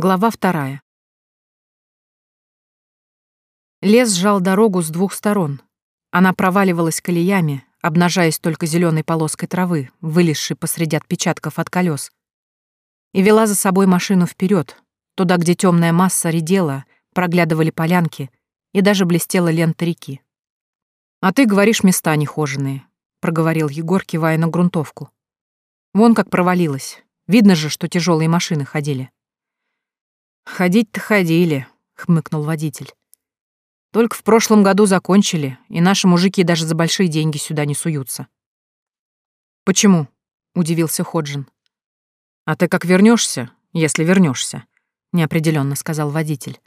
Глава вторая. Лес сжал дорогу с двух сторон. Она проваливалась колеями, обнажаясь только зеленой полоской травы, вылезшей посреди отпечатков от колес, и вела за собой машину вперед, туда, где темная масса редела, проглядывали полянки и даже блестела лента реки. «А ты говоришь, места нехоженные», — проговорил Егор, кивая на грунтовку. «Вон как провалилась. Видно же, что тяжелые машины ходили». «Ходить-то ходили», — хмыкнул водитель. «Только в прошлом году закончили, и наши мужики даже за большие деньги сюда не суются». «Почему?» — удивился Ходжин. «А ты как вернешься, если вернешься, неопределенно сказал водитель.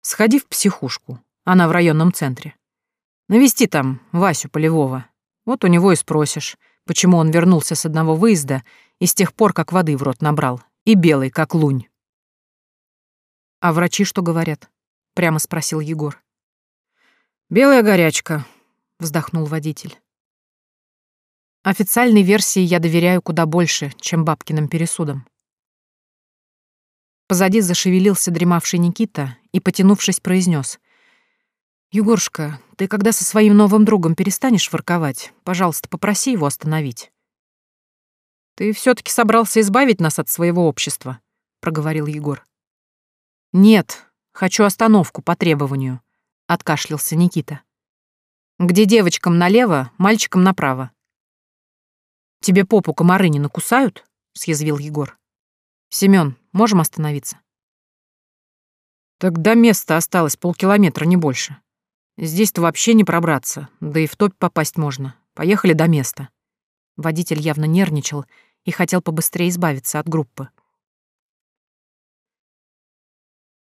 «Сходи в психушку, она в районном центре. Навести там Васю Полевого. Вот у него и спросишь, почему он вернулся с одного выезда и с тех пор, как воды в рот набрал, и белый, как лунь». «А врачи что говорят?» — прямо спросил Егор. «Белая горячка», — вздохнул водитель. Официальной версии я доверяю куда больше, чем бабкиным пересудам. Позади зашевелился дремавший Никита и, потянувшись, произнес: «Егорушка, ты когда со своим новым другом перестанешь ворковать, пожалуйста, попроси его остановить». «Ты все таки собрался избавить нас от своего общества», — проговорил Егор. «Нет, хочу остановку по требованию», — откашлялся Никита. «Где девочкам налево, мальчикам направо». «Тебе попу комары не накусают?» — съязвил Егор. «Семён, можем остановиться?» «Так до места осталось полкилометра, не больше. Здесь-то вообще не пробраться, да и в топь попасть можно. Поехали до места». Водитель явно нервничал и хотел побыстрее избавиться от группы.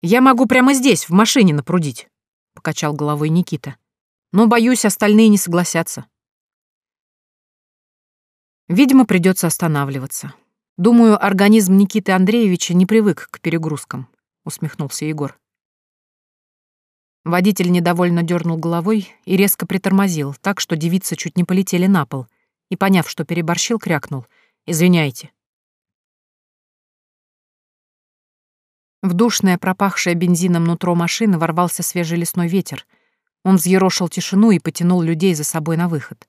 «Я могу прямо здесь, в машине, напрудить», — покачал головой Никита. «Но, боюсь, остальные не согласятся». Видимо, придется останавливаться. Думаю, организм Никиты Андреевича не привык к перегрузкам, усмехнулся Егор. Водитель недовольно дернул головой и резко притормозил, так что девицы чуть не полетели на пол, и, поняв, что переборщил, крякнул. «Извиняйте». В душное, пропахшее бензином нутро машины ворвался свежий лесной ветер. Он взъерошил тишину и потянул людей за собой на выход.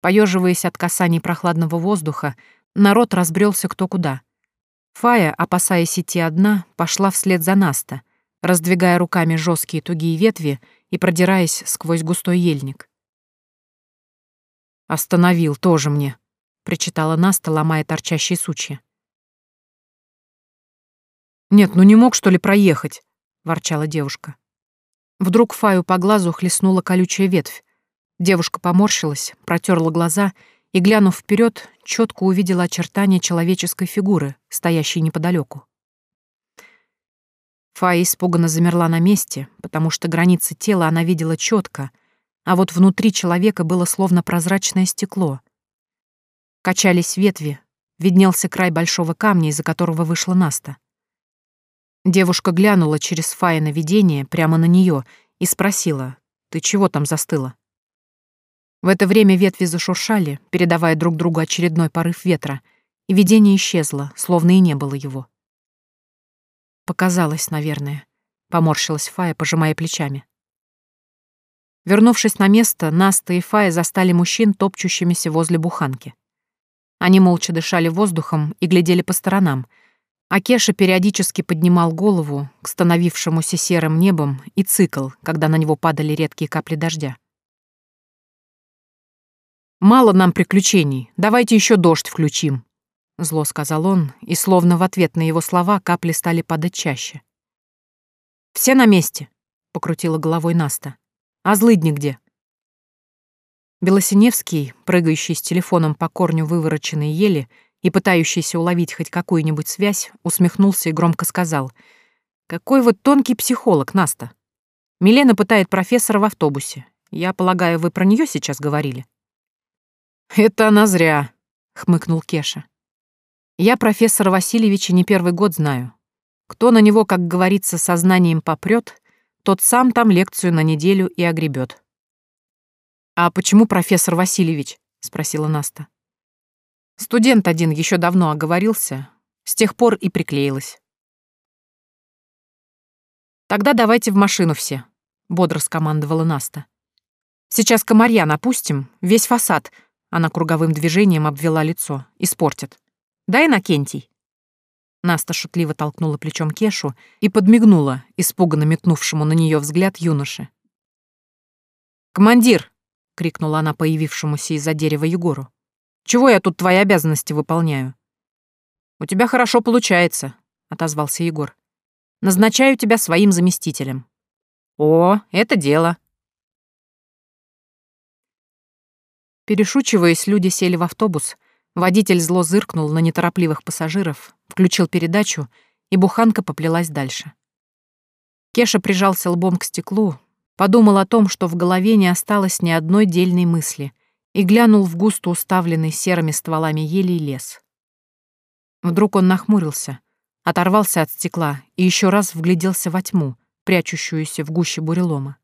Поеживаясь от касаний прохладного воздуха, народ разбрелся кто куда. Фая, опасаясь идти одна, пошла вслед за Наста, раздвигая руками жесткие тугие ветви и продираясь сквозь густой ельник. «Остановил тоже мне», — причитала Наста, ломая торчащие сучья. «Нет, ну не мог, что ли, проехать?» — ворчала девушка. Вдруг Фаю по глазу хлестнула колючая ветвь. Девушка поморщилась, протерла глаза и, глянув вперед, четко увидела очертания человеческой фигуры, стоящей неподалеку. Фая испуганно замерла на месте, потому что границы тела она видела четко, а вот внутри человека было словно прозрачное стекло. Качались ветви, виднелся край большого камня, из-за которого вышла Наста. Девушка глянула через Фаина видение прямо на нее и спросила, «Ты чего там застыла?» В это время ветви зашуршали, передавая друг другу очередной порыв ветра, и видение исчезло, словно и не было его. «Показалось, наверное», — поморщилась Фая, пожимая плечами. Вернувшись на место, Наста и Фая застали мужчин, топчущимися возле буханки. Они молча дышали воздухом и глядели по сторонам — а Кеша периодически поднимал голову к становившемуся серым небом и цикл, когда на него падали редкие капли дождя. «Мало нам приключений, давайте еще дождь включим», — зло сказал он, и словно в ответ на его слова капли стали падать чаще. «Все на месте», — покрутила головой Наста. «А злыдни где?» Белосиневский, прыгающий с телефоном по корню вывороченной ели, и пытающийся уловить хоть какую-нибудь связь, усмехнулся и громко сказал. «Какой вот тонкий психолог, Наста. Милена пытает профессора в автобусе. Я полагаю, вы про нее сейчас говорили?» «Это она зря», — хмыкнул Кеша. «Я профессора Васильевича не первый год знаю. Кто на него, как говорится, сознанием попрет, тот сам там лекцию на неделю и огребет. «А почему профессор Васильевич?» — спросила Наста. Студент один еще давно оговорился, с тех пор и приклеилась. Тогда давайте в машину все, бодро скомандовала Наста. Сейчас комарья напустим, весь фасад, она круговым движением обвела лицо, испортит. Дай на Кентий. Наста шутливо толкнула плечом Кешу и подмигнула, испуганно метнувшему на нее взгляд юноши. «Командир!» — крикнула она появившемуся из-за дерева Егору. «Чего я тут твои обязанности выполняю?» «У тебя хорошо получается», — отозвался Егор. «Назначаю тебя своим заместителем». «О, это дело!» Перешучиваясь, люди сели в автобус. Водитель зло зыркнул на неторопливых пассажиров, включил передачу, и буханка поплелась дальше. Кеша прижался лбом к стеклу, подумал о том, что в голове не осталось ни одной дельной мысли, и глянул в густо уставленный серыми стволами ели лес. Вдруг он нахмурился, оторвался от стекла и еще раз вгляделся во тьму, прячущуюся в гуще бурелома.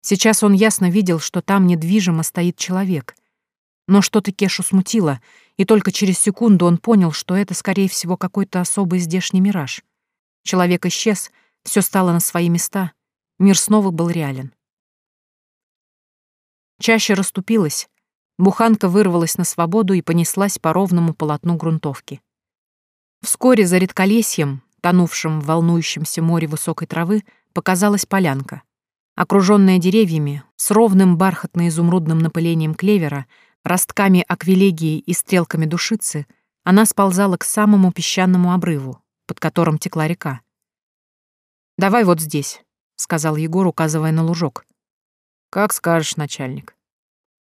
Сейчас он ясно видел, что там недвижимо стоит человек. Но что-то Кешу смутило, и только через секунду он понял, что это, скорее всего, какой-то особый здешний мираж. Человек исчез, все стало на свои места, мир снова был реален. Чаще расступилась, буханка вырвалась на свободу и понеслась по ровному полотну грунтовки. Вскоре за редколесьем, тонувшим в волнующемся море высокой травы, показалась полянка — Окруженная деревьями, с ровным бархатно-изумрудным напылением клевера, ростками аквилегии и стрелками душицы, она сползала к самому песчаному обрыву, под которым текла река. «Давай вот здесь», — сказал Егор, указывая на лужок. «Как скажешь, начальник».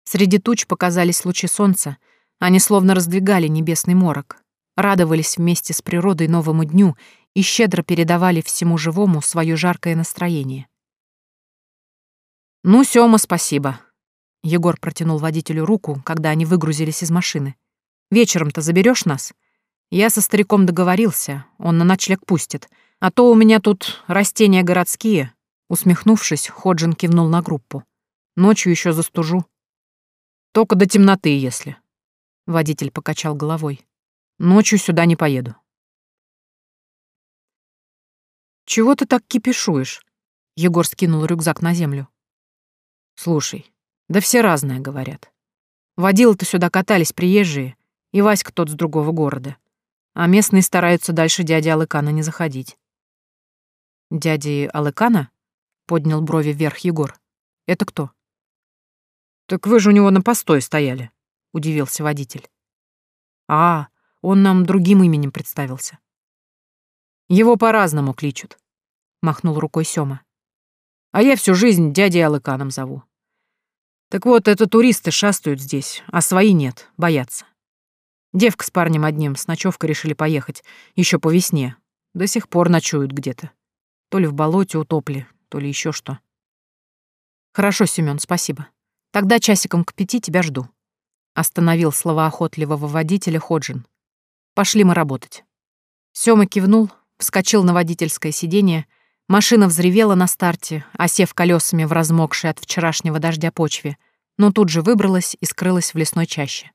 Среди туч показались лучи солнца, они словно раздвигали небесный морок, радовались вместе с природой новому дню и щедро передавали всему живому свое жаркое настроение. «Ну, Сёма, спасибо». Егор протянул водителю руку, когда они выгрузились из машины. «Вечером-то заберешь нас? Я со стариком договорился, он на ночлег пустит. А то у меня тут растения городские». Усмехнувшись, Ходжин кивнул на группу. «Ночью еще застужу». «Только до темноты, если». Водитель покачал головой. «Ночью сюда не поеду». «Чего ты так кипишуешь?» Егор скинул рюкзак на землю. Слушай, да все разное говорят. Водилы-то сюда катались приезжие, и Васька тот с другого города. А местные стараются дальше дяди Алыкана не заходить. «Дяди Алыкана?» — поднял брови вверх Егор. «Это кто?» «Так вы же у него на постой стояли», — удивился водитель. «А, он нам другим именем представился». «Его по-разному кличут», — махнул рукой Сёма. А я всю жизнь дядей Алыканом зову. Так вот, это туристы шастают здесь, а свои нет, боятся. Девка с парнем одним с ночевкой решили поехать, еще по весне. До сих пор ночуют где-то. То ли в болоте утопли, то ли еще что. Хорошо, Семен, спасибо. Тогда часиком к пяти тебя жду. Остановил словоохотливого водителя Ходжин. Пошли мы работать. Сёма кивнул, вскочил на водительское сиденье, Машина взревела на старте, осев колесами в размокшей от вчерашнего дождя почве, но тут же выбралась и скрылась в лесной чаще.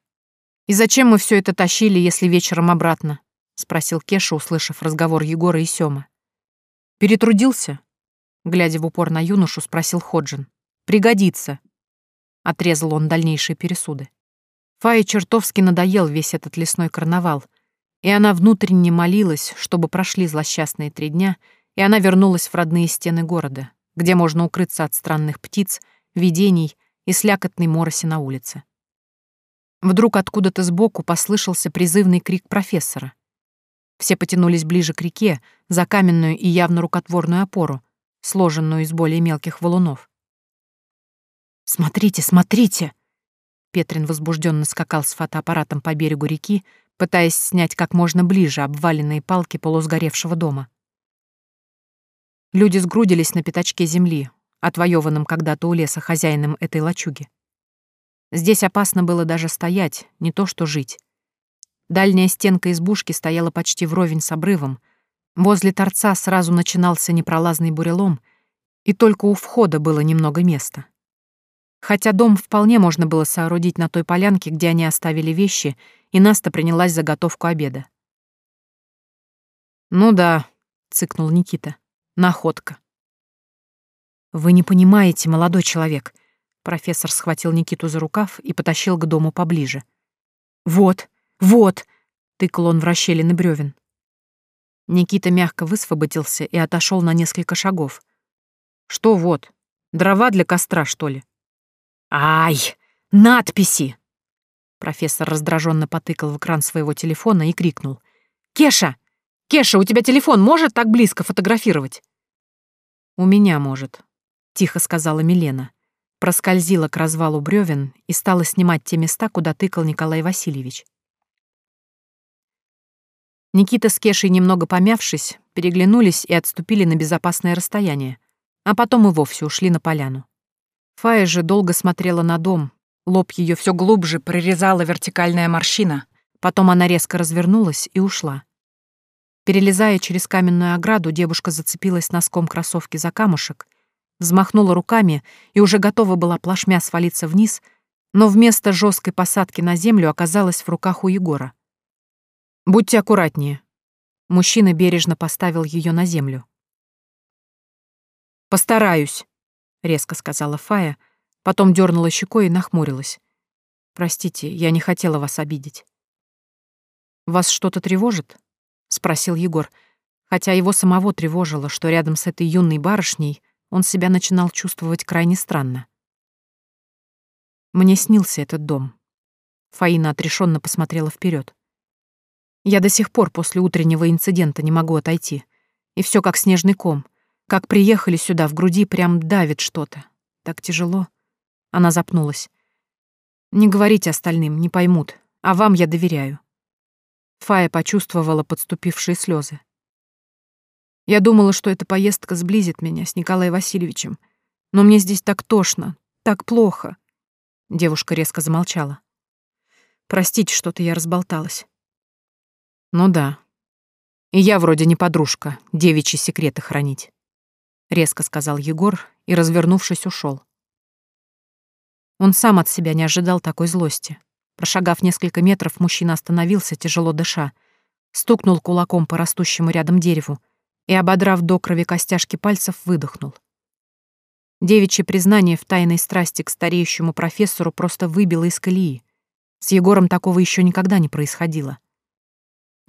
«И зачем мы все это тащили, если вечером обратно?» — спросил Кеша, услышав разговор Егора и Сёмы. «Перетрудился?» — глядя в упор на юношу, спросил Ходжин. «Пригодится», — отрезал он дальнейшие пересуды. Фае чертовски надоел весь этот лесной карнавал, и она внутренне молилась, чтобы прошли злосчастные три дня — и она вернулась в родные стены города, где можно укрыться от странных птиц, видений и слякотной мороси на улице. Вдруг откуда-то сбоку послышался призывный крик профессора. Все потянулись ближе к реке, за каменную и явно рукотворную опору, сложенную из более мелких валунов. «Смотрите, смотрите!» Петрин возбужденно скакал с фотоаппаратом по берегу реки, пытаясь снять как можно ближе обваленные палки полусгоревшего дома. Люди сгрудились на пятачке земли, отвоеванном когда-то у леса хозяином этой лачуги. Здесь опасно было даже стоять, не то что жить. Дальняя стенка избушки стояла почти вровень с обрывом. Возле торца сразу начинался непролазный бурелом, и только у входа было немного места. Хотя дом вполне можно было соорудить на той полянке, где они оставили вещи, и Наста принялась за готовку обеда. «Ну да», — цыкнул Никита. Находка. Вы не понимаете, молодой человек. Профессор схватил Никиту за рукав и потащил к дому поближе. Вот, вот, тыкал он в расщелины бревен. Никита мягко высвободился и отошел на несколько шагов. Что вот? Дрова для костра, что ли? Ай! Надписи! Профессор раздраженно потыкал в экран своего телефона и крикнул. «Кеша! Кеша, у тебя телефон может так близко фотографировать?» «У меня может», — тихо сказала Милена. Проскользила к развалу бревен и стала снимать те места, куда тыкал Николай Васильевич. Никита с Кешей, немного помявшись, переглянулись и отступили на безопасное расстояние, а потом и вовсе ушли на поляну. Фая же долго смотрела на дом, лоб ее все глубже прорезала вертикальная морщина, потом она резко развернулась и ушла. Перелезая через каменную ограду, девушка зацепилась носком кроссовки за камушек, взмахнула руками и уже готова была плашмя свалиться вниз, но вместо жесткой посадки на землю оказалась в руках у Егора. «Будьте аккуратнее». Мужчина бережно поставил ее на землю. «Постараюсь», — резко сказала Фая, потом дернула щекой и нахмурилась. «Простите, я не хотела вас обидеть». «Вас что-то тревожит?» — спросил Егор, хотя его самого тревожило, что рядом с этой юной барышней он себя начинал чувствовать крайне странно. Мне снился этот дом. Фаина отрешенно посмотрела вперед. Я до сих пор после утреннего инцидента не могу отойти. И все как снежный ком — как приехали сюда, в груди прям давит что-то. Так тяжело. Она запнулась. Не говорите остальным, не поймут. А вам я доверяю. Фая почувствовала подступившие слезы. Я думала, что эта поездка сблизит меня с Николаем Васильевичем. Но мне здесь так тошно, так плохо. Девушка резко замолчала. Простите, что-то я разболталась. Ну да. И я вроде не подружка, девичьи секреты хранить. — резко сказал Егор и, развернувшись, ушел. Он сам от себя не ожидал такой злости. Прошагав несколько метров, мужчина остановился, тяжело дыша, стукнул кулаком по растущему рядом дереву и, ободрав до крови костяшки пальцев, выдохнул. Девичье признание в тайной страсти к стареющему профессору просто выбило из колеи. С Егором такого еще никогда не происходило.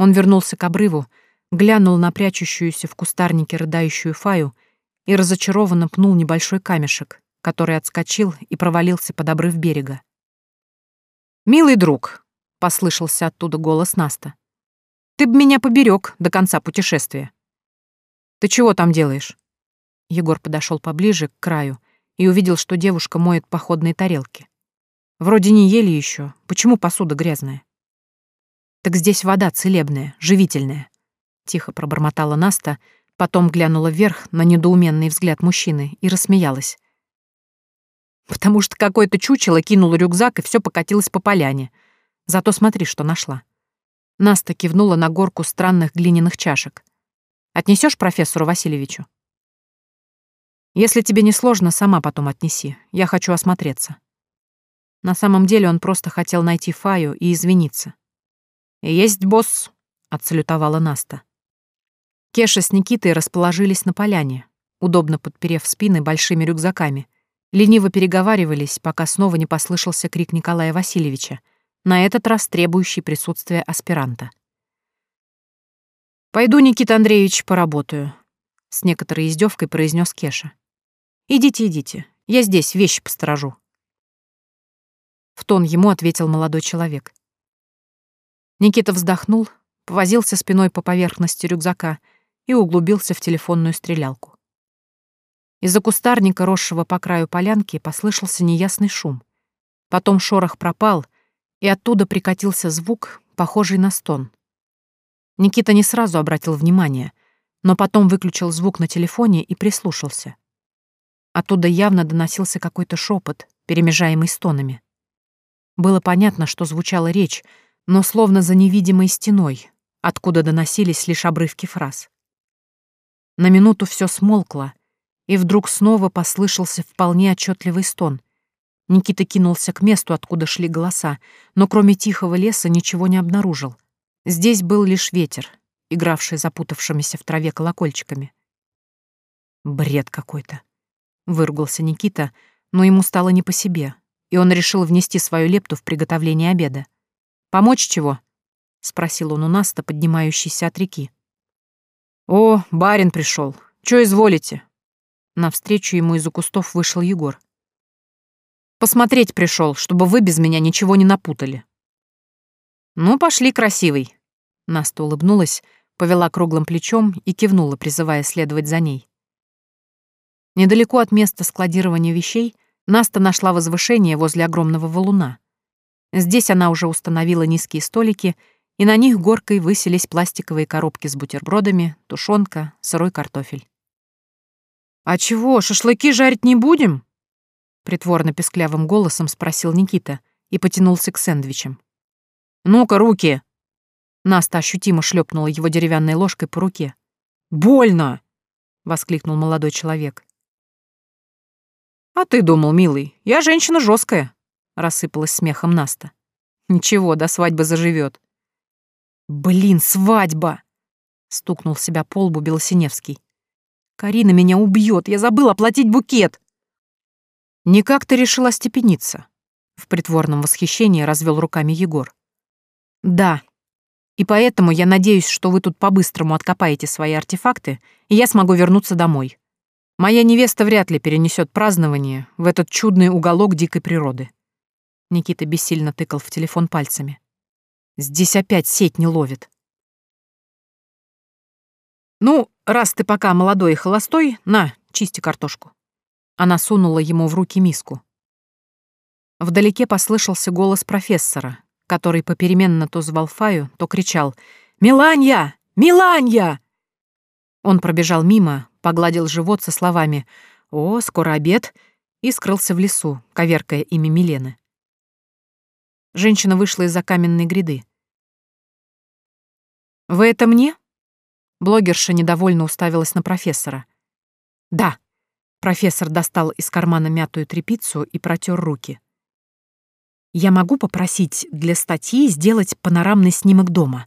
Он вернулся к обрыву, глянул на прячущуюся в кустарнике рыдающую Фаю — и разочарованно пнул небольшой камешек, который отскочил и провалился под обрыв берега. «Милый друг», — послышался оттуда голос Наста, — «ты б меня поберег до конца путешествия». «Ты чего там делаешь?» Егор подошел поближе, к краю, и увидел, что девушка моет походные тарелки. Вроде не ели еще, почему посуда грязная? «Так здесь вода целебная, живительная», — тихо пробормотала Наста, — Потом глянула вверх на недоуменный взгляд мужчины и рассмеялась. Потому что какое-то чучело кинуло рюкзак и все покатилось по поляне. Зато смотри, что нашла. Наста кивнула на горку странных глиняных чашек. Отнесешь профессору Васильевичу? Если тебе не сложно, сама потом отнеси. Я хочу осмотреться. На самом деле он просто хотел найти Фаю и извиниться. «Есть босс», — отсалютовала Наста. Кеша с Никитой расположились на поляне, удобно подперев спины большими рюкзаками. Лениво переговаривались, пока снова не послышался крик Николая Васильевича, на этот раз требующий присутствия аспиранта. «Пойду, Никита Андреевич, поработаю», — с некоторой издевкой произнес Кеша. «Идите, идите, я здесь вещи посторожу». В тон ему ответил молодой человек. Никита вздохнул, повозился спиной по поверхности рюкзака — и углубился в телефонную стрелялку. Из-за кустарника, росшего по краю полянки, послышался неясный шум. Потом шорох пропал, и оттуда прикатился звук, похожий на стон. Никита не сразу обратил внимание, но потом выключил звук на телефоне и прислушался. Оттуда явно доносился какой-то шепот, перемежаемый стонами. Было понятно, что звучала речь, но словно за невидимой стеной, откуда доносились лишь обрывки фраз. На минуту все смолкло, и вдруг снова послышался вполне отчетливый стон. Никита кинулся к месту, откуда шли голоса, но кроме тихого леса ничего не обнаружил. Здесь был лишь ветер, игравший запутавшимися в траве колокольчиками. Бред какой-то. Выругался Никита, но ему стало не по себе, и он решил внести свою лепту в приготовление обеда. «Помочь чего?» — спросил он у Наста, поднимающийся от реки. «О, барин пришел. Чё изволите?» Навстречу ему из-за кустов вышел Егор. «Посмотреть пришел, чтобы вы без меня ничего не напутали». «Ну, пошли, красивый». Наста улыбнулась, повела круглым плечом и кивнула, призывая следовать за ней. Недалеко от места складирования вещей Наста нашла возвышение возле огромного валуна. Здесь она уже установила низкие столики, и на них горкой высились пластиковые коробки с бутербродами, тушенка, сырой картофель. «А чего, шашлыки жарить не будем?» Притворно-песклявым голосом спросил Никита и потянулся к сэндвичам. «Ну-ка, руки!» Наста ощутимо шлепнула его деревянной ложкой по руке. «Больно!» — воскликнул молодой человек. «А ты думал, милый, я женщина жесткая, рассыпалась смехом Наста. «Ничего, до свадьбы заживет. «Блин, свадьба!» — стукнул себя по лбу Белосиневский. «Карина меня убьет, я забыл оплатить букет!» «Никак ты решила степениться?» — в притворном восхищении развел руками Егор. «Да, и поэтому я надеюсь, что вы тут по-быстрому откопаете свои артефакты, и я смогу вернуться домой. Моя невеста вряд ли перенесет празднование в этот чудный уголок дикой природы. Никита бессильно тыкал в телефон пальцами. Здесь опять сеть не ловит. Ну, раз ты пока молодой и холостой, на, чисти картошку. Она сунула ему в руки миску. Вдалеке послышался голос профессора, который попеременно то звал Фаю, то кричал «Миланья! Миланья!». Он пробежал мимо, погладил живот со словами «О, скоро обед!» и скрылся в лесу, коверкая имя Милены. Женщина вышла из-за каменной гряды. «Вы это мне?» Блогерша недовольно уставилась на профессора. «Да». Профессор достал из кармана мятую тряпицу и протер руки. «Я могу попросить для статьи сделать панорамный снимок дома.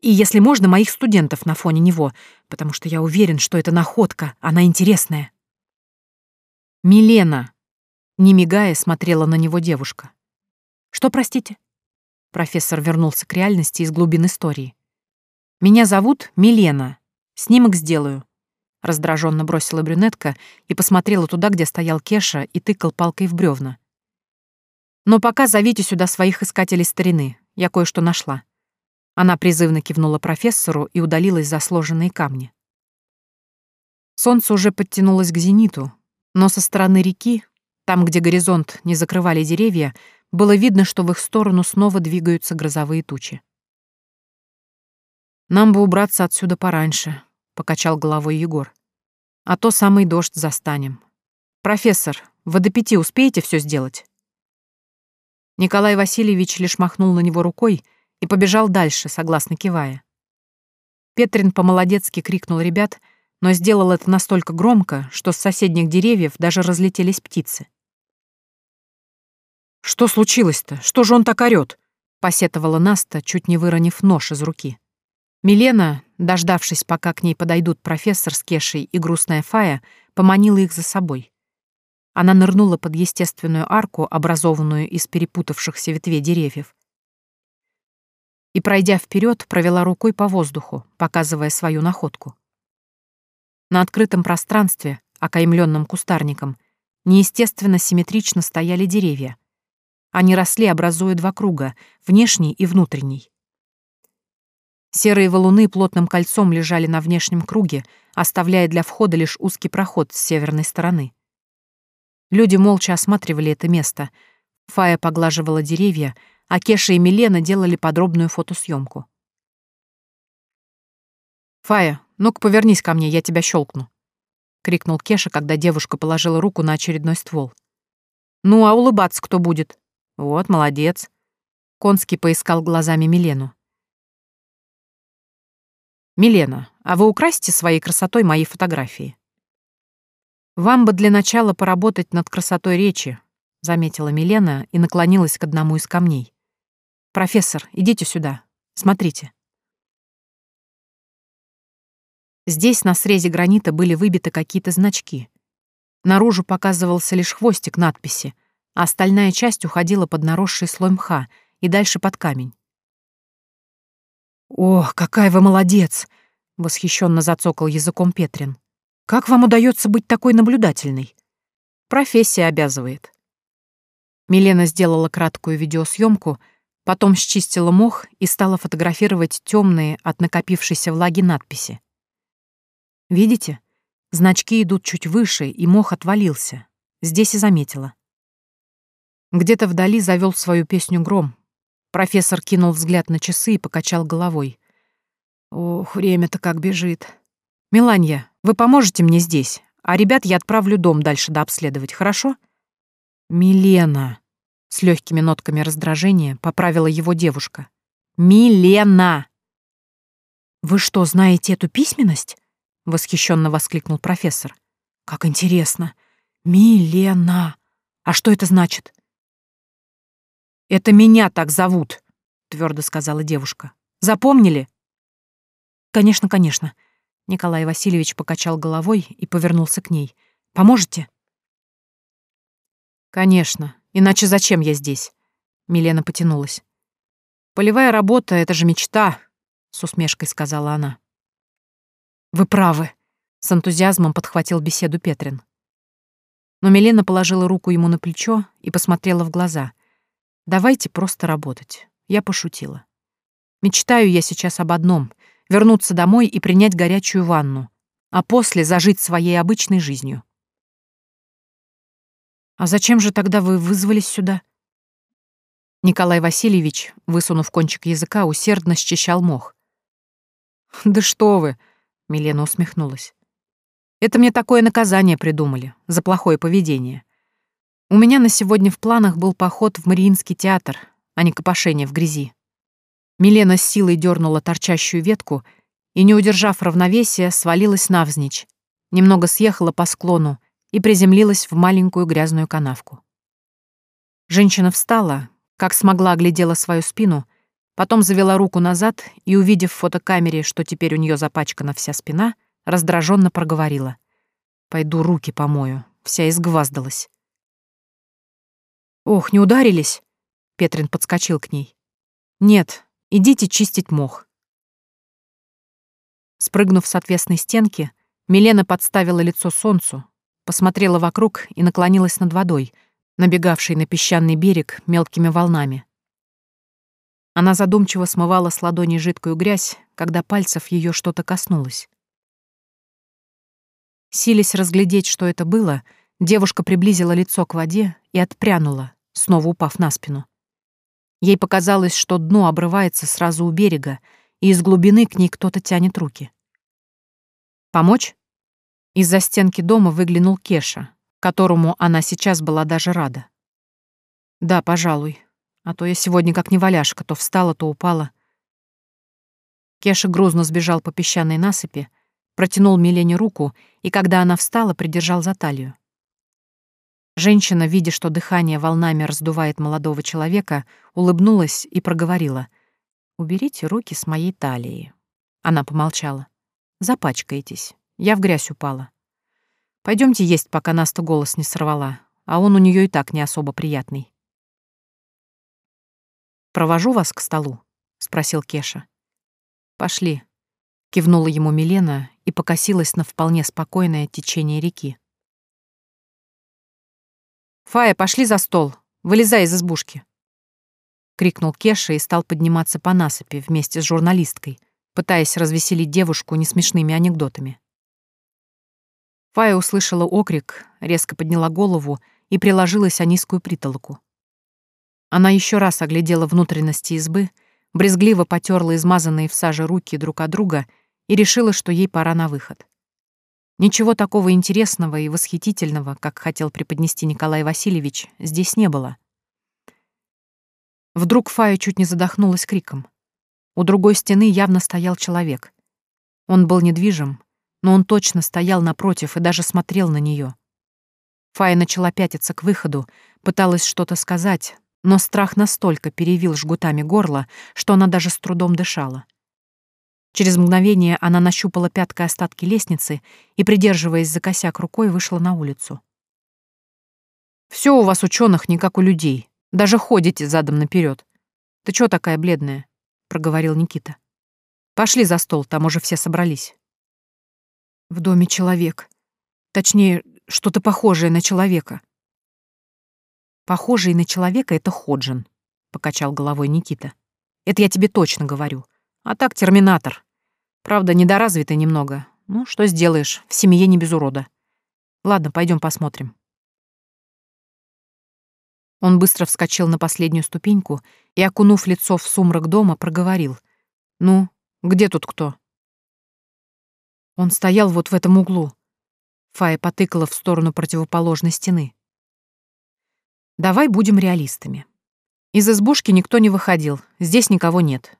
И, если можно, моих студентов на фоне него, потому что я уверен, что это находка, она интересная. Милена, не мигая, смотрела на него девушка. Что, простите? Профессор вернулся к реальности из глубин истории. Меня зовут Милена. Снимок сделаю. Раздраженно бросила брюнетка и посмотрела туда, где стоял Кеша и тыкал палкой в бревна. Но пока зовите сюда своих искателей старины. Я кое-что нашла. Она призывно кивнула профессору и удалилась за сложенные камни. Солнце уже подтянулось к зениту, но со стороны реки, там, где горизонт не закрывали деревья, было видно, что в их сторону снова двигаются грозовые тучи. «Нам бы убраться отсюда пораньше», — покачал головой Егор. «А то самый дождь застанем. Профессор, вы до пяти успеете все сделать?» Николай Васильевич лишь махнул на него рукой, и побежал дальше, согласно кивая. Петрин по-молодецки крикнул ребят, но сделал это настолько громко, что с соседних деревьев даже разлетелись птицы. «Что случилось-то? Что же он так орёт?» — посетовала Наста, чуть не выронив нож из руки. Милена, дождавшись, пока к ней подойдут профессор с Кешей и грустная Фая, поманила их за собой. Она нырнула под естественную арку, образованную из перепутавшихся ветвей деревьев, и, пройдя вперед, провела рукой по воздуху, показывая свою находку. На открытом пространстве, окаймленном кустарником, неестественно симметрично стояли деревья. Они росли, образуя два круга, внешний и внутренний. Серые валуны плотным кольцом лежали на внешнем круге, оставляя для входа лишь узкий проход с северной стороны. Люди молча осматривали это место. Фая поглаживала деревья, а Кеша и Милена делали подробную фотосъемку. «Фая, ну-ка повернись ко мне, я тебя щелкну», — крикнул Кеша, когда девушка положила руку на очередной ствол. «Ну, а улыбаться кто будет?» «Вот, молодец». Конский поискал глазами Милену. «Милена, а вы украсите своей красотой мои фотографии?» «Вам бы для начала поработать над красотой речи», — заметила Милена и наклонилась к одному из камней. «Профессор, идите сюда. Смотрите». Здесь на срезе гранита были выбиты какие-то значки. Наружу показывался лишь хвостик надписи, а остальная часть уходила под наросший слой мха и дальше под камень. «Ох, какая вы молодец!» — восхищенно зацокал языком Петрин. «Как вам удается быть такой наблюдательной?» «Профессия обязывает». Милена сделала краткую видеосъемку, потом счистила мох и стала фотографировать темные от накопившейся влаги надписи. «Видите? Значки идут чуть выше, и мох отвалился. Здесь и заметила». Где-то вдали завел свою песню гром, Профессор кинул взгляд на часы и покачал головой. Ох, время-то как бежит. Миланья, вы поможете мне здесь, а ребят я отправлю дом дальше дообследовать, хорошо? Милена, с легкими нотками раздражения поправила его девушка. Милена! Вы что, знаете эту письменность? восхищенно воскликнул профессор. Как интересно. Милена. А что это значит? «Это меня так зовут», — твердо сказала девушка. «Запомнили?» «Конечно, конечно». Николай Васильевич покачал головой и повернулся к ней. «Поможете?» «Конечно. Иначе зачем я здесь?» Милена потянулась. «Полевая работа — это же мечта», — с усмешкой сказала она. «Вы правы», — с энтузиазмом подхватил беседу Петрин. Но Милена положила руку ему на плечо и посмотрела в глаза — Давайте просто работать. Я пошутила. Мечтаю я сейчас об одном — вернуться домой и принять горячую ванну, а после зажить своей обычной жизнью. «А зачем же тогда вы вызвались сюда?» Николай Васильевич, высунув кончик языка, усердно счищал мох. «Да что вы!» — Милена усмехнулась. «Это мне такое наказание придумали за плохое поведение. У меня на сегодня в планах был поход в Мариинский театр, а не копошение в грязи. Милена с силой дернула торчащую ветку и, не удержав равновесия, свалилась навзничь, немного съехала по склону и приземлилась в маленькую грязную канавку. Женщина встала, как смогла оглядела свою спину, потом завела руку назад и, увидев в фотокамере, что теперь у нее запачкана вся спина, раздраженно проговорила. «Пойду руки помою, вся изгваздалась». «Ох, не ударились?» Петрин подскочил к ней. «Нет, идите чистить мох». Спрыгнув с отвесной стенки, Милена подставила лицо солнцу, посмотрела вокруг и наклонилась над водой, набегавшей на песчаный берег мелкими волнами. Она задумчиво смывала с ладони жидкую грязь, когда пальцев ее что-то коснулось. Силясь разглядеть, что это было, — Девушка приблизила лицо к воде и отпрянула, снова упав на спину. Ей показалось, что дно обрывается сразу у берега, и из глубины к ней кто-то тянет руки. «Помочь?» Из-за стенки дома выглянул Кеша, которому она сейчас была даже рада. «Да, пожалуй. А то я сегодня как неваляшка, то встала, то упала». Кеша грузно сбежал по песчаной насыпи, протянул Милене руку и, когда она встала, придержал за талию. Женщина, видя, что дыхание волнами раздувает молодого человека, улыбнулась и проговорила. «Уберите руки с моей талии». Она помолчала. «Запачкаетесь. Я в грязь упала. Пойдемте есть, пока Наста голос не сорвала, а он у нее и так не особо приятный». «Провожу вас к столу?» — спросил Кеша. «Пошли», — кивнула ему Милена и покосилась на вполне спокойное течение реки. «Фая, пошли за стол. Вылезай из избушки!» Крикнул Кеша и стал подниматься по насыпи вместе с журналисткой, пытаясь развеселить девушку несмешными анекдотами. Фая услышала окрик, резко подняла голову и приложилась о низкую притолоку. Она еще раз оглядела внутренности избы, брезгливо потерла измазанные в саже руки друг от друга и решила, что ей пора на выход. Ничего такого интересного и восхитительного, как хотел преподнести Николай Васильевич, здесь не было. Вдруг Фая чуть не задохнулась криком. У другой стены явно стоял человек. Он был недвижим, но он точно стоял напротив и даже смотрел на нее. Фая начала пятиться к выходу, пыталась что-то сказать, но страх настолько перевил жгутами горло, что она даже с трудом дышала. Через мгновение она нащупала пяткой остатки лестницы и, придерживаясь за косяк рукой, вышла на улицу. Все у вас, ученых, не как у людей. Даже ходите задом наперед. Ты чё такая бледная? проговорил Никита. Пошли за стол, там уже все собрались. В доме человек. Точнее, что-то похожее на человека. Похожий на человека — это Ходжин, покачал головой Никита. Это я тебе точно говорю. А так терминатор. Правда, недоразвитый немного. Ну, что сделаешь, в семье не без урода. Ладно, пойдем посмотрим. Он быстро вскочил на последнюю ступеньку и, окунув лицо в сумрак дома, проговорил. «Ну, где тут кто?» Он стоял вот в этом углу. Фая потыкала в сторону противоположной стены. «Давай будем реалистами. Из избушки никто не выходил, здесь никого нет.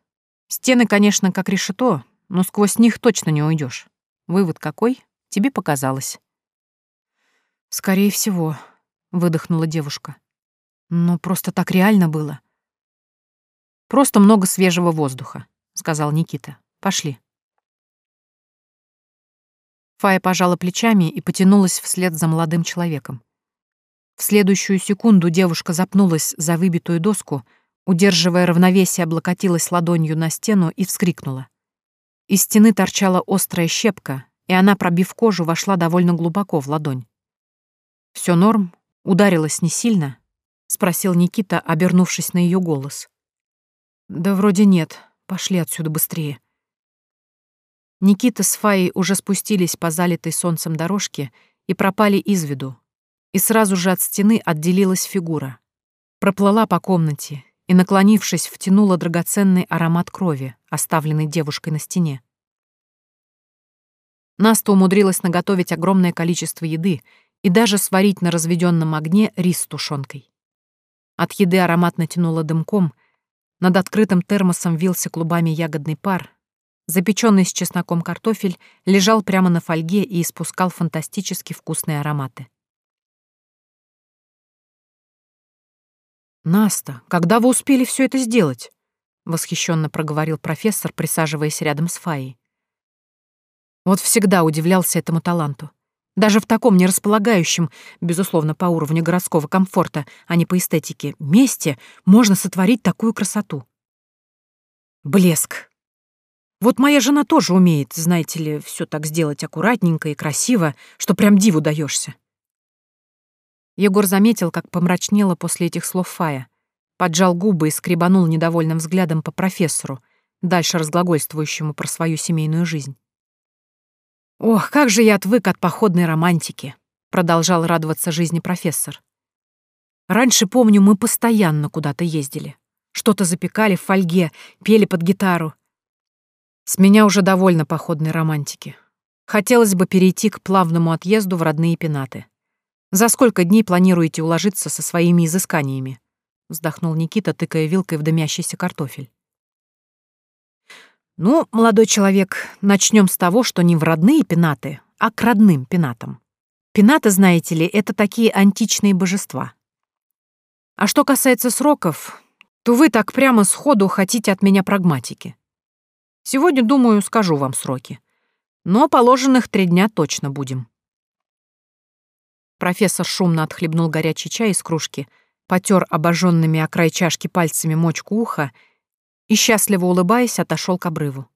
Стены, конечно, как решето, но сквозь них точно не уйдешь. Вывод какой? Тебе показалось. Скорее всего, выдохнула девушка. Но просто так реально было. Просто много свежего воздуха, сказал Никита. Пошли. Фая пожала плечами и потянулась вслед за молодым человеком. В следующую секунду девушка запнулась за выбитую доску, удерживая равновесие, облокотилась ладонью на стену и вскрикнула. Из стены торчала острая щепка, и она, пробив кожу, вошла довольно глубоко в ладонь. Все норм, ударилась не сильно, спросил Никита, обернувшись на ее голос. Да вроде нет, пошли отсюда быстрее. Никита с Фаей уже спустились по залитой солнцем дорожке и пропали из виду. И сразу же от стены отделилась фигура. Проплыла по комнате, и, наклонившись, втянула драгоценный аромат крови, оставленный девушкой на стене. Наста умудрилась наготовить огромное количество еды и даже сварить на разведенном огне рис с тушенкой. От еды аромат натянуло дымком, над открытым термосом вился клубами ягодный пар, запеченный с чесноком картофель лежал прямо на фольге и испускал фантастически вкусные ароматы. «Наста, когда вы успели все это сделать?» — восхищенно проговорил профессор, присаживаясь рядом с Фаей. Вот всегда удивлялся этому таланту. Даже в таком нерасполагающем, безусловно, по уровню городского комфорта, а не по эстетике, месте можно сотворить такую красоту. Блеск. Вот моя жена тоже умеет, знаете ли, все так сделать аккуратненько и красиво, что прям диву даешься. Егор заметил, как помрачнело после этих слов Фая. Поджал губы и скребанул недовольным взглядом по профессору, дальше разглагольствующему про свою семейную жизнь. «Ох, как же я отвык от походной романтики!» — продолжал радоваться жизни профессор. «Раньше, помню, мы постоянно куда-то ездили. Что-то запекали в фольге, пели под гитару. С меня уже довольно походной романтики. Хотелось бы перейти к плавному отъезду в родные пенаты. За сколько дней планируете уложиться со своими изысканиями? Вздохнул Никита, тыкая вилкой в дымящийся картофель. Ну, молодой человек, начнем с того, что не в родные пенаты, а к родным пенатам. Пенаты, знаете ли, это такие античные божества. А что касается сроков, то вы так прямо сходу хотите от меня прагматики. Сегодня, думаю, скажу вам сроки. Но положенных три дня точно будем. Профессор шумно отхлебнул горячий чай из кружки, потер обожженными о край чашки пальцами мочку уха и, счастливо улыбаясь, отошел к обрыву.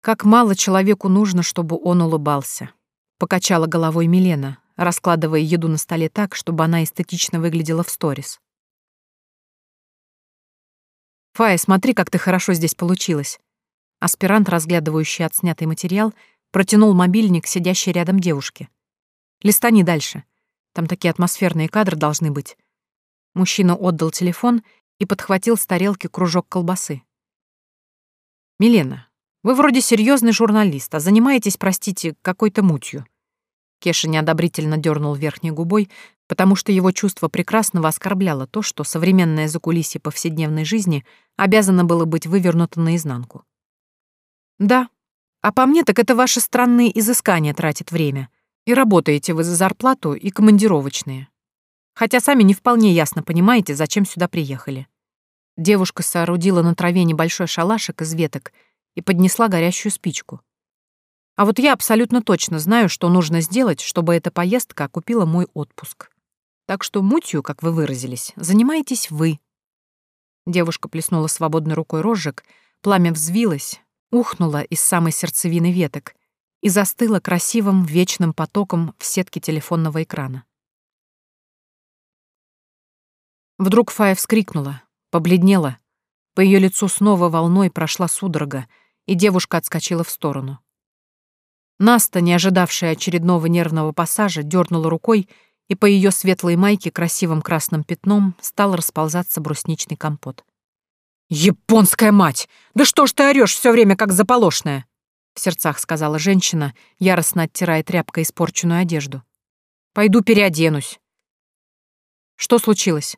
«Как мало человеку нужно, чтобы он улыбался», — покачала головой Милена, раскладывая еду на столе так, чтобы она эстетично выглядела в сторис. «Фая, смотри, как ты хорошо здесь получилась». Аспирант, разглядывающий отснятый материал, протянул мобильник сидящей рядом девушке. Листани дальше. Там такие атмосферные кадры должны быть. Мужчина отдал телефон и подхватил с тарелки кружок колбасы. «Милена, вы вроде серьезный журналист, а занимаетесь, простите, какой-то мутью». Кеша неодобрительно дернул верхней губой, потому что его чувство прекрасного оскорбляло то, что современное закулисье повседневной жизни обязано было быть вывернуто наизнанку. «Да. А по мне так это ваши странные изыскания тратит время», и работаете вы за зарплату и командировочные. Хотя сами не вполне ясно понимаете, зачем сюда приехали. Девушка соорудила на траве небольшой шалашик из веток и поднесла горящую спичку. А вот я абсолютно точно знаю, что нужно сделать, чтобы эта поездка окупила мой отпуск. Так что мутью, как вы выразились, занимаетесь вы. Девушка плеснула свободной рукой розжиг, пламя взвилось, ухнуло из самой сердцевины веток и застыло красивым вечным потоком в сетке телефонного экрана. Вдруг Фая вскрикнула, побледнела. По ее лицу снова волной прошла судорога, и девушка отскочила в сторону. Наста, не ожидавшая очередного нервного пассажа, дернула рукой, и по ее светлой майке красивым красным пятном стал расползаться брусничный компот. «Японская мать! Да что ж ты орешь все время, как заполошная?» — в сердцах сказала женщина, яростно оттирая тряпкой испорченную одежду. «Пойду переоденусь». «Что случилось?»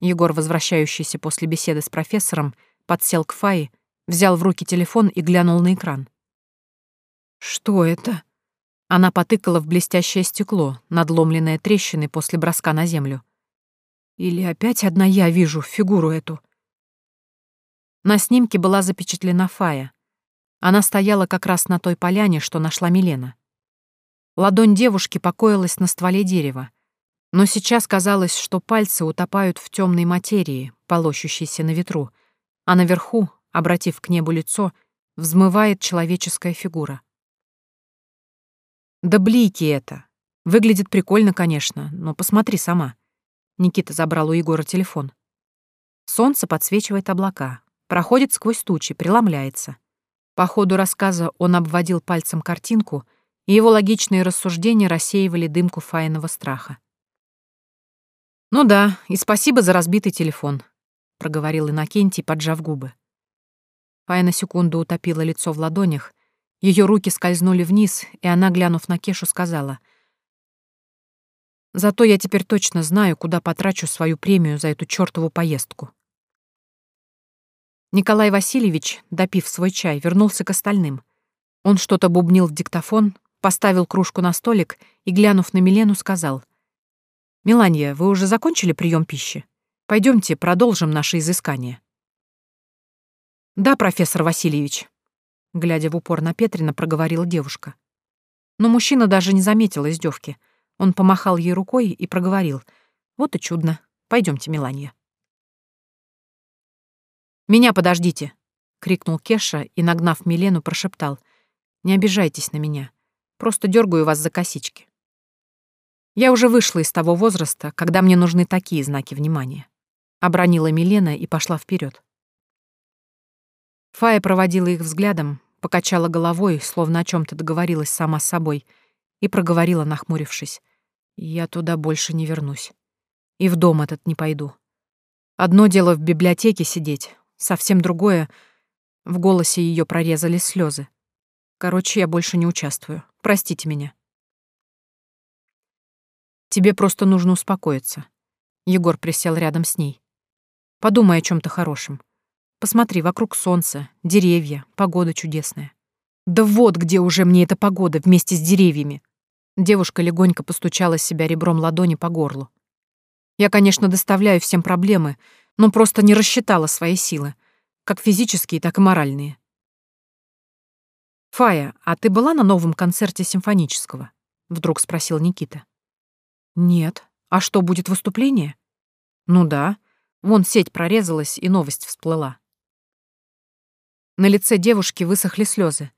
Егор, возвращающийся после беседы с профессором, подсел к Фае, взял в руки телефон и глянул на экран. «Что это?» Она потыкала в блестящее стекло, надломленное трещиной после броска на землю. «Или опять одна я вижу фигуру эту?» На снимке была запечатлена Фая. Она стояла как раз на той поляне, что нашла Милена. Ладонь девушки покоилась на стволе дерева. Но сейчас казалось, что пальцы утопают в темной материи, полощущейся на ветру, а наверху, обратив к небу лицо, взмывает человеческая фигура. Да блики это. Выглядит прикольно, конечно, но посмотри сама. Никита забрал у Егора телефон. Солнце подсвечивает облака, проходит сквозь тучи, преломляется. По ходу рассказа он обводил пальцем картинку, и его логичные рассуждения рассеивали дымку файного страха. «Ну да, и спасибо за разбитый телефон», — проговорил Иннокентий, поджав губы. Фая на секунду утопила лицо в ладонях, ее руки скользнули вниз, и она, глянув на Кешу, сказала. «Зато я теперь точно знаю, куда потрачу свою премию за эту чёртову поездку». Николай Васильевич, допив свой чай, вернулся к остальным. Он что-то бубнил в диктофон, поставил кружку на столик и, глянув на Милену, сказал. «Меланья, вы уже закончили прием пищи? Пойдемте продолжим наше изыскание». «Да, профессор Васильевич», глядя в упор на Петрина, проговорила девушка. Но мужчина даже не заметил издевки. Он помахал ей рукой и проговорил. «Вот и чудно. Пойдемте, Миланья». «Меня подождите!» — крикнул Кеша и, нагнав Милену, прошептал. «Не обижайтесь на меня. Просто дергаю вас за косички». Я уже вышла из того возраста, когда мне нужны такие знаки внимания. Обронила Милена и пошла вперед. Фая проводила их взглядом, покачала головой, словно о чем то договорилась сама с собой, и проговорила, нахмурившись. «Я туда больше не вернусь. И в дом этот не пойду. Одно дело в библиотеке сидеть, совсем другое...» В голосе ее прорезались слезы. «Короче, я больше не участвую. Простите меня». «Тебе просто нужно успокоиться». Егор присел рядом с ней. «Подумай о чем то хорошем. Посмотри, вокруг солнце, деревья, погода чудесная. Да вот где уже мне эта погода вместе с деревьями. Девушка легонько постучала себя ребром ладони по горлу. Я, конечно, доставляю всем проблемы, но просто не рассчитала свои силы, как физические, так и моральные. «Фая, а ты была на новом концерте симфонического?» — вдруг спросил Никита. «Нет. А что, будет выступление?» «Ну да. Вон сеть прорезалась, и новость всплыла. На лице девушки высохли слезы.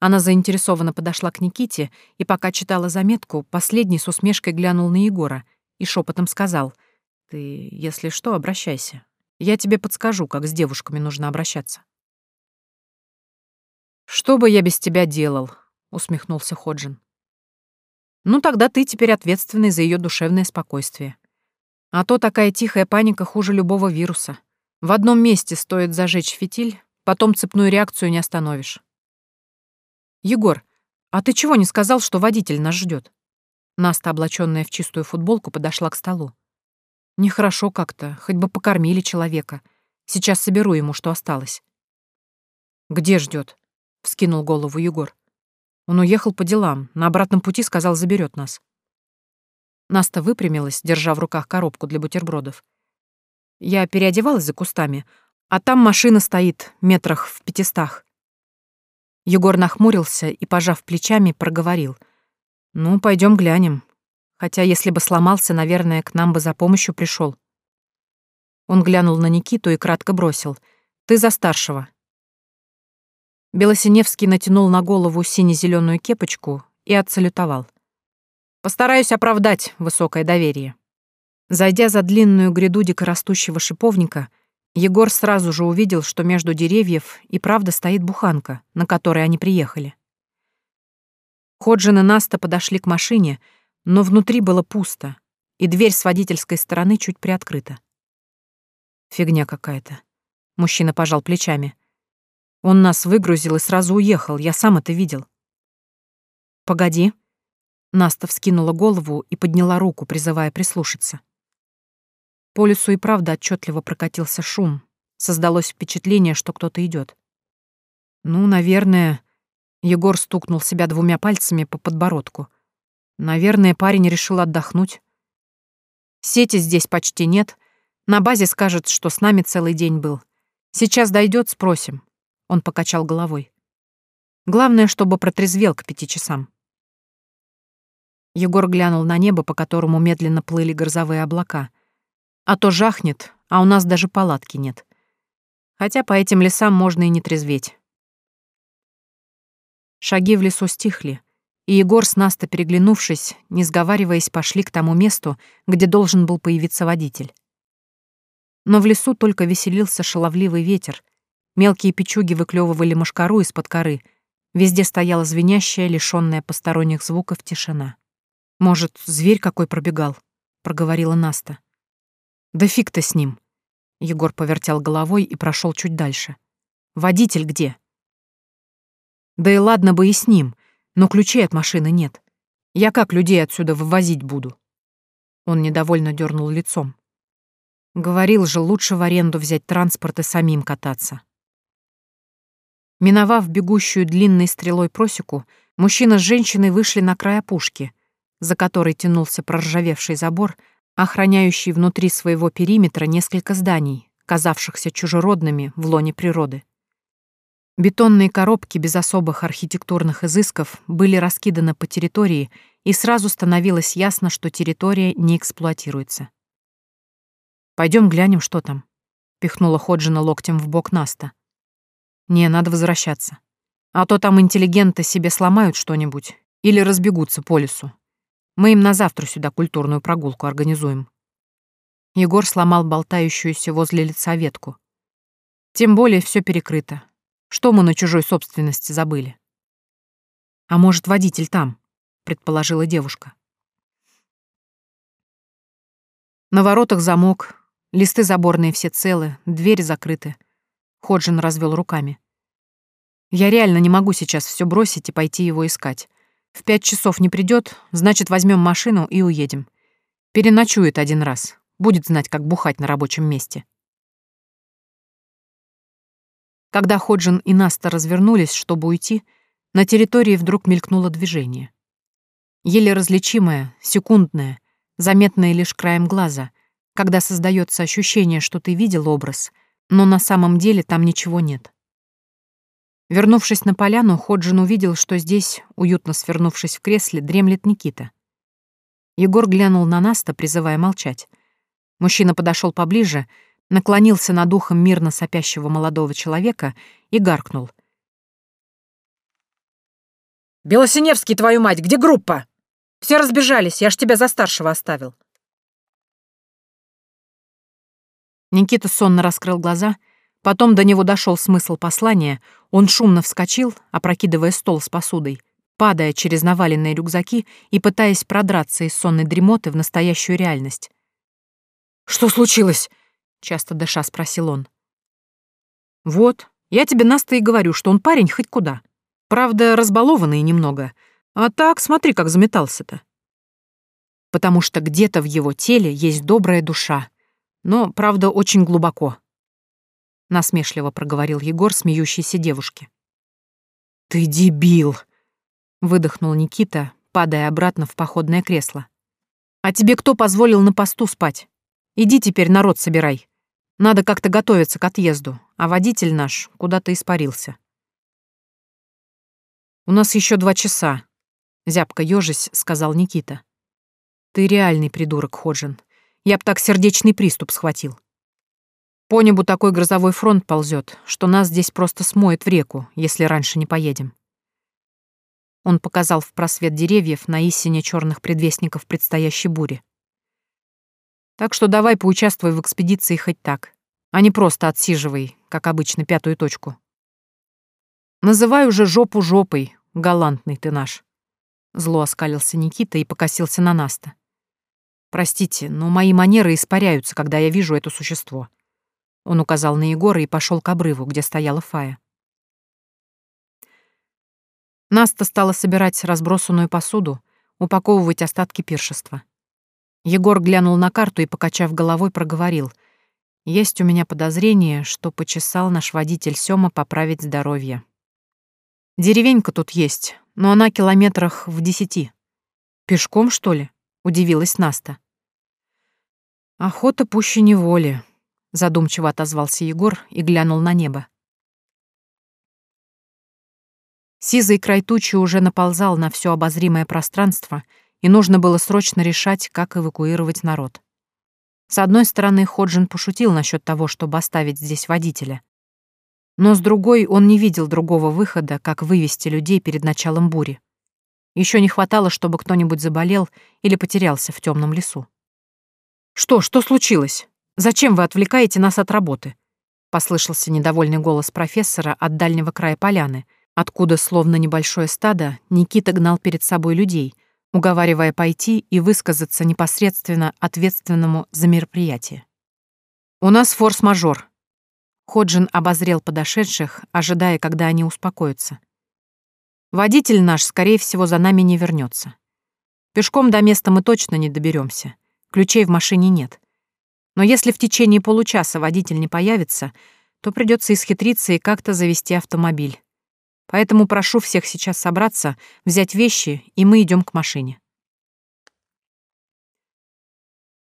Она заинтересованно подошла к Никите и, пока читала заметку, последний с усмешкой глянул на Егора и шепотом сказал, «Ты, если что, обращайся. Я тебе подскажу, как с девушками нужно обращаться». «Что бы я без тебя делал?» — усмехнулся Ходжин. «Ну, тогда ты теперь ответственный за ее душевное спокойствие. А то такая тихая паника хуже любого вируса. В одном месте стоит зажечь фитиль, Потом цепную реакцию не остановишь. Егор, а ты чего не сказал, что водитель нас ждет? Наста, облаченная в чистую футболку, подошла к столу. Нехорошо как-то, хоть бы покормили человека. Сейчас соберу ему, что осталось. Где ждет? вскинул голову Егор. Он уехал по делам, на обратном пути сказал, заберет нас. Наста выпрямилась, держа в руках коробку для бутербродов. Я переодевалась за кустами, а там машина стоит, метрах в пятистах. Егор нахмурился и, пожав плечами, проговорил. «Ну, пойдем глянем. Хотя, если бы сломался, наверное, к нам бы за помощью пришел. Он глянул на Никиту и кратко бросил. «Ты за старшего». Белосиневский натянул на голову сине-зеленую кепочку и отсалютовал. «Постараюсь оправдать высокое доверие». Зайдя за длинную гряду дикорастущего шиповника, Егор сразу же увидел, что между деревьев и правда стоит буханка, на которой они приехали. Ходжин и Наста подошли к машине, но внутри было пусто, и дверь с водительской стороны чуть приоткрыта. Фигня какая-то. Мужчина пожал плечами. Он нас выгрузил и сразу уехал, я сам это видел. Погоди. Наста вскинула голову и подняла руку, призывая прислушаться. По лесу и правда отчетливо прокатился шум. Создалось впечатление, что кто-то идет. Ну, наверное... Егор стукнул себя двумя пальцами по подбородку. Наверное, парень решил отдохнуть. Сети здесь почти нет, на базе скажет, что с нами целый день был. Сейчас дойдет, спросим. Он покачал головой. Главное, чтобы протрезвел к пяти часам. Егор глянул на небо, по которому медленно плыли грозовые облака. А то жахнет, а у нас даже палатки нет. Хотя по этим лесам можно и не трезветь. Шаги в лесу стихли, и Егор с Насто, переглянувшись, не сговариваясь, пошли к тому месту, где должен был появиться водитель. Но в лесу только веселился шаловливый ветер. Мелкие печуги выклевывали мошкару из-под коры. Везде стояла звенящая, лишённая посторонних звуков тишина. «Может, зверь какой пробегал?» — проговорила Наста. «Да фиг ты с ним!» Егор повертел головой и прошел чуть дальше. «Водитель где?» «Да и ладно бы и с ним, но ключей от машины нет. Я как людей отсюда вывозить буду?» Он недовольно дернул лицом. Говорил же, лучше в аренду взять транспорт и самим кататься. Миновав бегущую длинной стрелой просеку, мужчина с женщиной вышли на край опушки, за которой тянулся проржавевший забор, охраняющий внутри своего периметра несколько зданий, казавшихся чужеродными в лоне природы. Бетонные коробки без особых архитектурных изысков были раскиданы по территории, и сразу становилось ясно, что территория не эксплуатируется. Пойдем глянем, что там», — пихнула Ходжина локтем в бок Наста. «Не, надо возвращаться. А то там интеллигенты себе сломают что-нибудь или разбегутся по лесу. Мы им на завтра сюда культурную прогулку организуем». Егор сломал болтающуюся возле лица ветку. Тем более все перекрыто. Что мы на чужой собственности забыли? А может, водитель там, предположила девушка. На воротах замок, Листы заборные все целы, двери закрыты. Ходжин развел руками. Я реально не могу сейчас все бросить и пойти его искать. В пять часов не придет, значит, возьмем машину и уедем. Переночует один раз. Будет знать, как бухать на рабочем месте. Когда Ходжин и Наста развернулись, чтобы уйти, на территории вдруг мелькнуло движение. Еле различимое, секундное, заметное лишь краем глаза, когда создается ощущение, что ты видел образ, но на самом деле там ничего нет. Вернувшись на поляну, Ходжин увидел, что здесь, уютно свернувшись в кресле, дремлет Никита. Егор глянул на Наста, призывая молчать. Мужчина подошел поближе, наклонился над ухом мирно сопящего молодого человека и гаркнул. «Белосиневский, твою мать, где группа? Все разбежались, я ж тебя за старшего оставил». Никита сонно раскрыл глаза, потом до него дошел смысл послания, он шумно вскочил, опрокидывая стол с посудой, падая через наваленные рюкзаки и пытаясь продраться из сонной дремоты в настоящую реальность. «Что случилось?» — часто дыша спросил он. «Вот, я тебе Наста и говорю, что он парень хоть куда. Правда, разбалованный немного. А так, смотри, как заметался-то. Потому что где-то в его теле есть добрая душа, но, правда, очень глубоко. Насмешливо проговорил Егор смеющейся девушке. «Ты дебил!» — выдохнул Никита, падая обратно в походное кресло. «А тебе кто позволил на посту спать? Иди теперь народ собирай. Надо как-то готовиться к отъезду, а водитель наш куда-то испарился». «У нас еще два часа», — зябко ёжись сказал Никита. «Ты реальный придурок, Ходжин. Я б так сердечный приступ схватил. По небу такой грозовой фронт ползет, что нас здесь просто смоет в реку, если раньше не поедем». Он показал в просвет деревьев на истине черных предвестников предстоящей бури. Так что давай поучаствуй в экспедиции хоть так, а не просто отсиживай, как обычно, пятую точку. Называй уже жопу жопой, галантный ты наш. Зло оскалился Никита и покосился на Наста. Простите, но мои манеры испаряются, когда я вижу это существо. Он указал на Егора и пошел к обрыву, где стояла Фая. Наста стала собирать разбросанную посуду, упаковывать остатки пиршества. Егор глянул на карту и, покачав головой, проговорил. «Есть у меня подозрение, что почесал наш водитель Сёма поправить здоровье. Деревенька тут есть, но она километрах в десяти. Пешком, что ли?» — удивилась Наста. «Охота пуще неволи», — задумчиво отозвался Егор и глянул на небо. Сизый край тучи уже наползал на все обозримое пространство — и нужно было срочно решать, как эвакуировать народ. С одной стороны, Ходжин пошутил насчет того, чтобы оставить здесь водителя. Но с другой, он не видел другого выхода, как вывести людей перед началом бури. Еще не хватало, чтобы кто-нибудь заболел или потерялся в темном лесу. «Что, что случилось? Зачем вы отвлекаете нас от работы?» — послышался недовольный голос профессора от дальнего края поляны, откуда, словно небольшое стадо, Никита гнал перед собой людей — уговаривая пойти и высказаться непосредственно ответственному за мероприятие. «У нас форс-мажор». Ходжин обозрел подошедших, ожидая, когда они успокоятся. «Водитель наш, скорее всего, за нами не вернется. Пешком до места мы точно не доберемся. Ключей в машине нет. Но если в течение получаса водитель не появится, то придется исхитриться и как-то завести автомобиль. Поэтому прошу всех сейчас собраться, взять вещи, и мы идем к машине.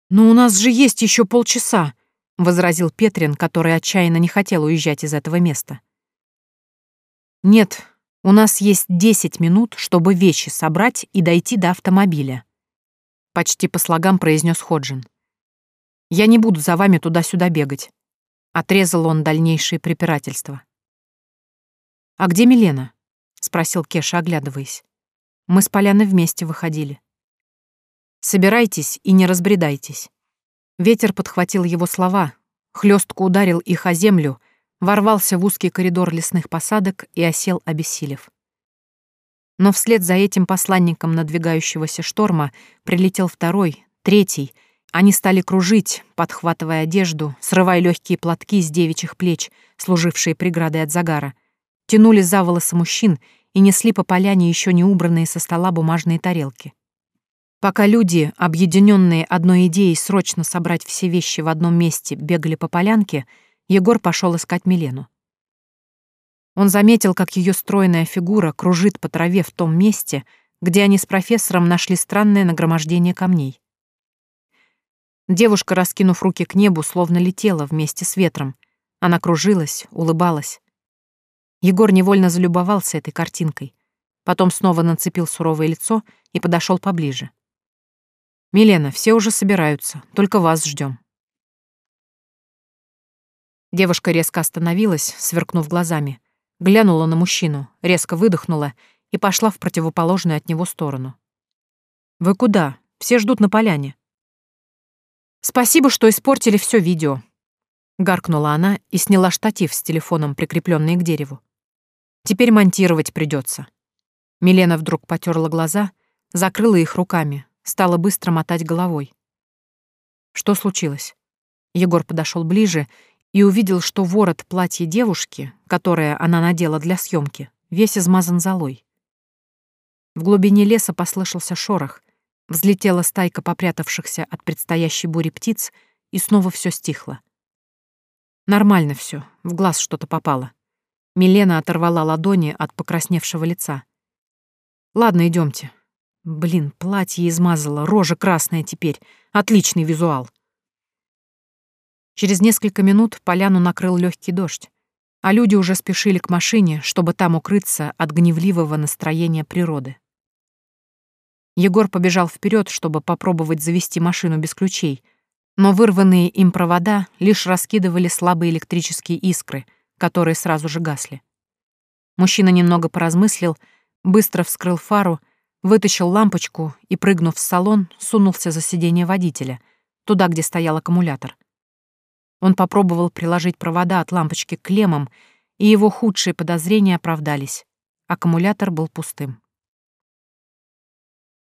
«Но у нас же есть еще полчаса», — возразил Петрин, который отчаянно не хотел уезжать из этого места. «Нет, у нас есть десять минут, чтобы вещи собрать и дойти до автомобиля», — почти по слогам произнес Ходжин. «Я не буду за вами туда-сюда бегать», — отрезал он дальнейшие препирательства. «А где Милена?» — спросил Кеша, оглядываясь. «Мы с Поляной вместе выходили». «Собирайтесь и не разбредайтесь». Ветер подхватил его слова, хлестко ударил их о землю, ворвался в узкий коридор лесных посадок и осел, обессилев. Но вслед за этим посланником надвигающегося шторма прилетел второй, третий. Они стали кружить, подхватывая одежду, срывая легкие платки с девичьих плеч, служившие преградой от загара — тянули за волосы мужчин и несли по поляне еще не убранные со стола бумажные тарелки. Пока люди, объединенные одной идеей срочно собрать все вещи в одном месте, бегали по полянке, Егор пошел искать Милену. Он заметил, как ее стройная фигура кружит по траве в том месте, где они с профессором нашли странное нагромождение камней. Девушка, раскинув руки к небу, словно летела вместе с ветром. Она кружилась, улыбалась. Егор невольно залюбовался этой картинкой. Потом снова нацепил суровое лицо и подошел поближе. «Милена, все уже собираются, только вас ждем. Девушка резко остановилась, сверкнув глазами, глянула на мужчину, резко выдохнула и пошла в противоположную от него сторону. «Вы куда? Все ждут на поляне». «Спасибо, что испортили все видео», — гаркнула она и сняла штатив с телефоном, прикрепленный к дереву. Теперь монтировать придется. Милена вдруг потерла глаза, закрыла их руками, стала быстро мотать головой. Что случилось? Егор подошел ближе и увидел, что ворот платья девушки, которое она надела для съемки, весь измазан золой. В глубине леса послышался шорох, взлетела стайка попрятавшихся от предстоящей бури птиц, и снова все стихло. Нормально все, в глаз что-то попало. Милена оторвала ладони от покрасневшего лица. «Ладно, идемте. Блин, платье измазало, рожа красная теперь. Отличный визуал». Через несколько минут поляну накрыл легкий дождь. а люди уже спешили к машине, чтобы там укрыться от гневливого настроения природы. Егор побежал вперед, чтобы попробовать завести машину без ключей, но вырванные им провода лишь раскидывали слабые электрические искры, которые сразу же гасли. Мужчина немного поразмыслил, быстро вскрыл фару, вытащил лампочку и, прыгнув в салон, сунулся за сиденье водителя, туда, где стоял аккумулятор. Он попробовал приложить провода от лампочки к клеммам, и его худшие подозрения оправдались. Аккумулятор был пустым.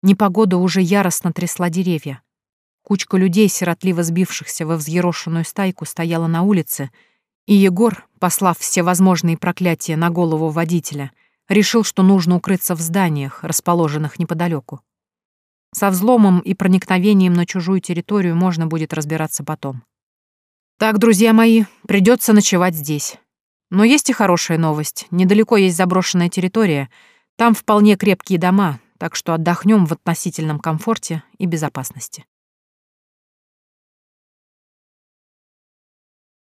Непогода уже яростно трясла деревья. Кучка людей, сиротливо сбившихся во взъерошенную стайку, стояла на улице, и Егор, послав все возможные проклятия на голову водителя, решил, что нужно укрыться в зданиях, расположенных неподалеку. Со взломом и проникновением на чужую территорию можно будет разбираться потом. Так, друзья мои, придется ночевать здесь. Но есть и хорошая новость. Недалеко есть заброшенная территория. Там вполне крепкие дома, так что отдохнем в относительном комфорте и безопасности.